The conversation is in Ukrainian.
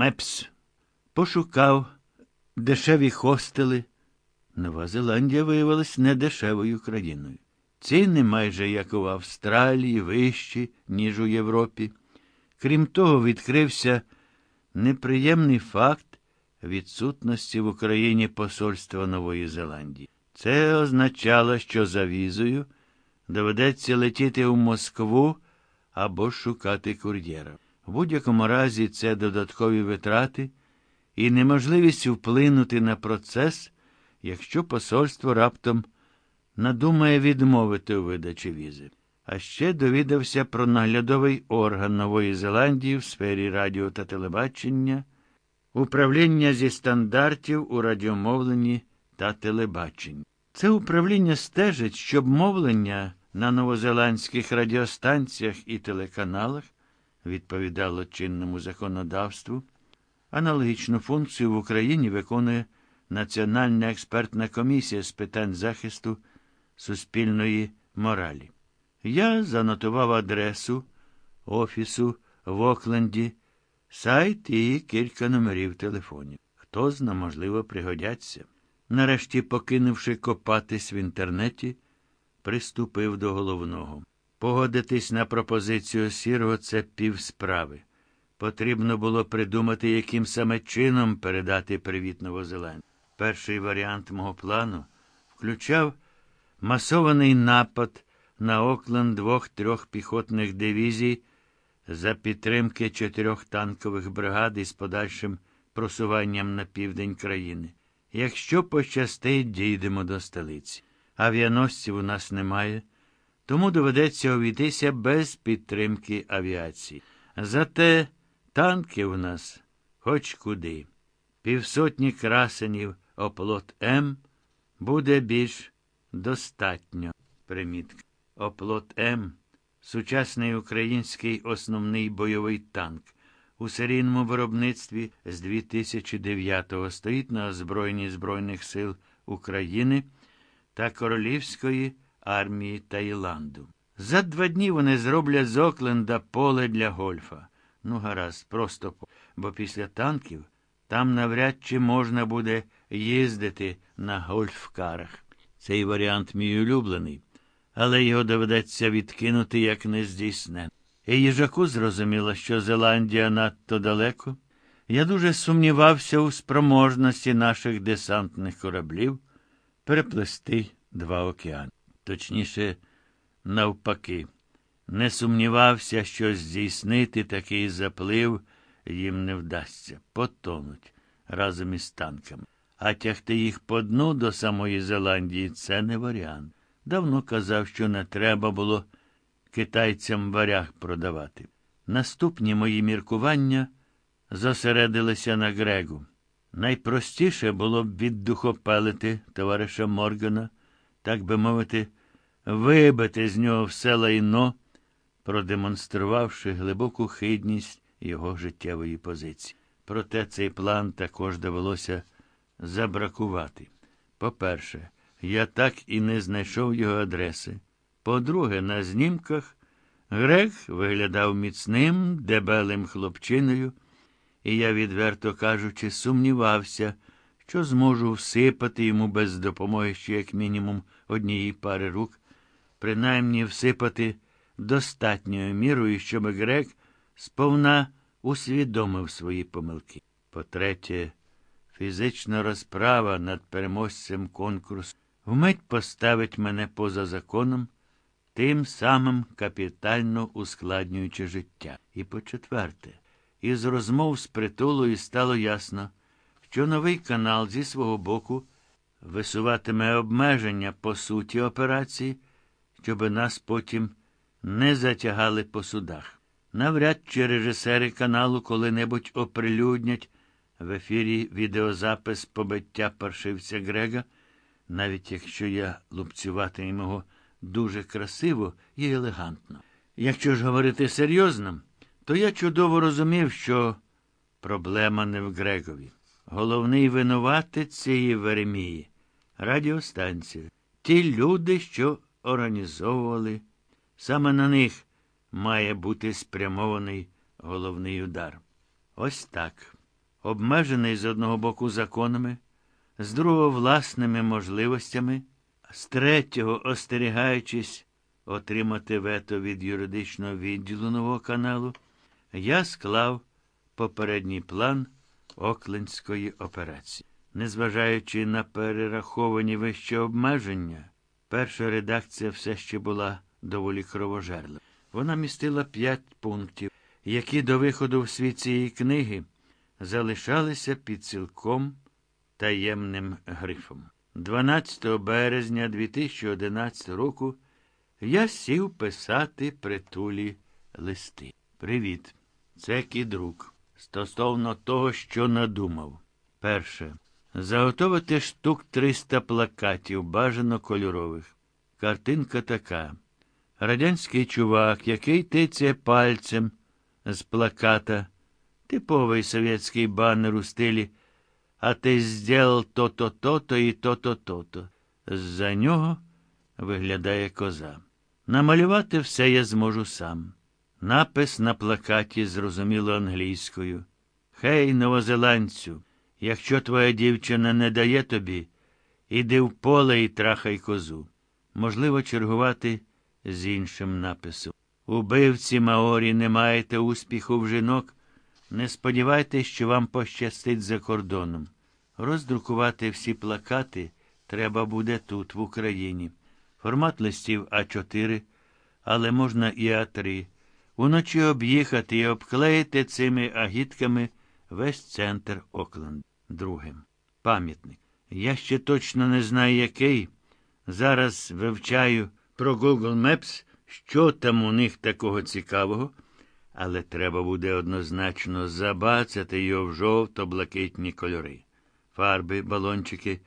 Мепс. Пошукав дешеві хостели. Нова Зеландія виявилась недешевою країною. Ціни майже як у Австралії, вищі, ніж у Європі. Крім того, відкрився неприємний факт відсутності в Україні посольства Нової Зеландії. Це означало, що за візою доведеться летіти у Москву або шукати кур'єра. В будь-якому разі це додаткові витрати і неможливість вплинути на процес, якщо посольство раптом надумає відмовити у видачі візи. А ще довідався про наглядовий орган Нової Зеландії в сфері радіо та телебачення, управління зі стандартів у радіомовленні та телебаченні. Це управління стежить, щоб мовлення на новозеландських радіостанціях і телеканалах відповідало чинному законодавству. Аналогічну функцію в Україні виконує Національна експертна комісія з питань захисту суспільної моралі. Я занотував адресу офісу в Окленді, сайт і кілька номерів телефонів. Хто зна, можливо, пригодяться. Нарешті, покинувши копатись в інтернеті, приступив до головного. Погодитись на пропозицію сірого це півсправи. Потрібно було придумати, яким саме чином передати привіт Новозеландії. Перший варіант мого плану включав масований напад на Окленд двох-трьох піхотних дивізій за підтримки чотирьох танкових бригад із подальшим просуванням на південь країни. Якщо пощастить, дійдемо до столиці. Авіаносців у нас немає, тому доведеться обійтися без підтримки авіації. Зате танки у нас хоч куди. Півсотні красенів оплот М буде більш достатньо. Примітка. Оплот М сучасний український основний бойовий танк. У серійному виробництві з 2009-го стоїть на озброєнні Збройних сил України та Королівської армії Таїланду. За два дні вони зроблять з Окленда поле для гольфа. Ну, гаразд, просто по. Бо після танків там навряд чи можна буде їздити на гольфкарах. Цей варіант мій улюблений, але його доведеться відкинути як нездійсне. І їжаку зрозуміло, що Зеландія надто далеко. Я дуже сумнівався у спроможності наших десантних кораблів переплести два океани. Точніше, навпаки, не сумнівався, що здійснити такий заплив їм не вдасться, потонуть разом із танками. А тягти їх по дну до самої Зеландії це не варіант. Давно казав, що не треба було китайцям варяг продавати. Наступні мої міркування зосередилися на Грегу. Найпростіше було б віддухопелити товариша Моргана, так би мовити, вибити з нього все лайно, продемонструвавши глибоку хидність його життєвої позиції. Проте цей план також довелося забракувати. По-перше, я так і не знайшов його адреси. По-друге, на знімках Грег виглядав міцним, дебелим хлопчиною, і я, відверто кажучи, сумнівався, що зможу всипати йому без допомоги ще як мінімум однієї пари рук, принаймні всипати достатньою мірою, щоб Грег сповна усвідомив свої помилки. По-третє, фізична розправа над переможцем конкурсу вмить поставить мене поза законом, тим самим капітально ускладнюючи життя. І по-четверте, із розмов з притулою стало ясно, що новий канал зі свого боку висуватиме обмеження по суті операції, щоби нас потім не затягали по судах. Навряд чи режисери каналу коли-небудь оприлюднять в ефірі відеозапис побиття паршивця Грега, навіть якщо я лупцюватиму його дуже красиво і елегантно. Якщо ж говорити серйозно, то я чудово розумів, що проблема не в Грегові. Головний винуватець цієї Веремії радіостанція. Ті люди, що організовували, саме на них має бути спрямований головний удар. Ось так. обмежений з одного боку законами, з другого власними можливостями, з третього остерігаючись отримати вето від юридичного відділу нового каналу, я склав попередній план Оклендської операції. Незважаючи на перераховані вище обмеження, перша редакція все ще була доволі кровожерла. Вона містила п'ять пунктів, які до виходу в світ цієї книги залишалися під цілком таємним грифом. 12 березня 2011 року я сів писати притулі листи. Привіт, це кідрук. Стосовно того, що надумав. Перше. Заготовити штук 300 плакатів, бажано кольорових. Картинка така. Радянський чувак, який тицяє пальцем з плаката, типовий совєтський банер у стилі, а ти зділ то-то, то-то і то-то, то-то. З-за нього виглядає коза. Намалювати все я зможу сам. Напис на плакаті зрозуміло англійською. Хей, новозеландцю, якщо твоя дівчина не дає тобі, іди в поле і трахай козу. Можливо, чергувати з іншим написом. Убивці Маорі не маєте успіху в жінок. Не сподівайтесь, що вам пощастить за кордоном. Роздрукувати всі плакати треба буде тут, в Україні. Формат листів А4, але можна і А3. Уночі об'їхати і обклеїти цими агітками весь центр Окленд. Другим. Пам'ятник. Я ще точно не знаю, який. Зараз вивчаю про Google Maps, що там у них такого цікавого, але треба буде однозначно забацати його в жовто-блакитні кольори. Фарби, балончики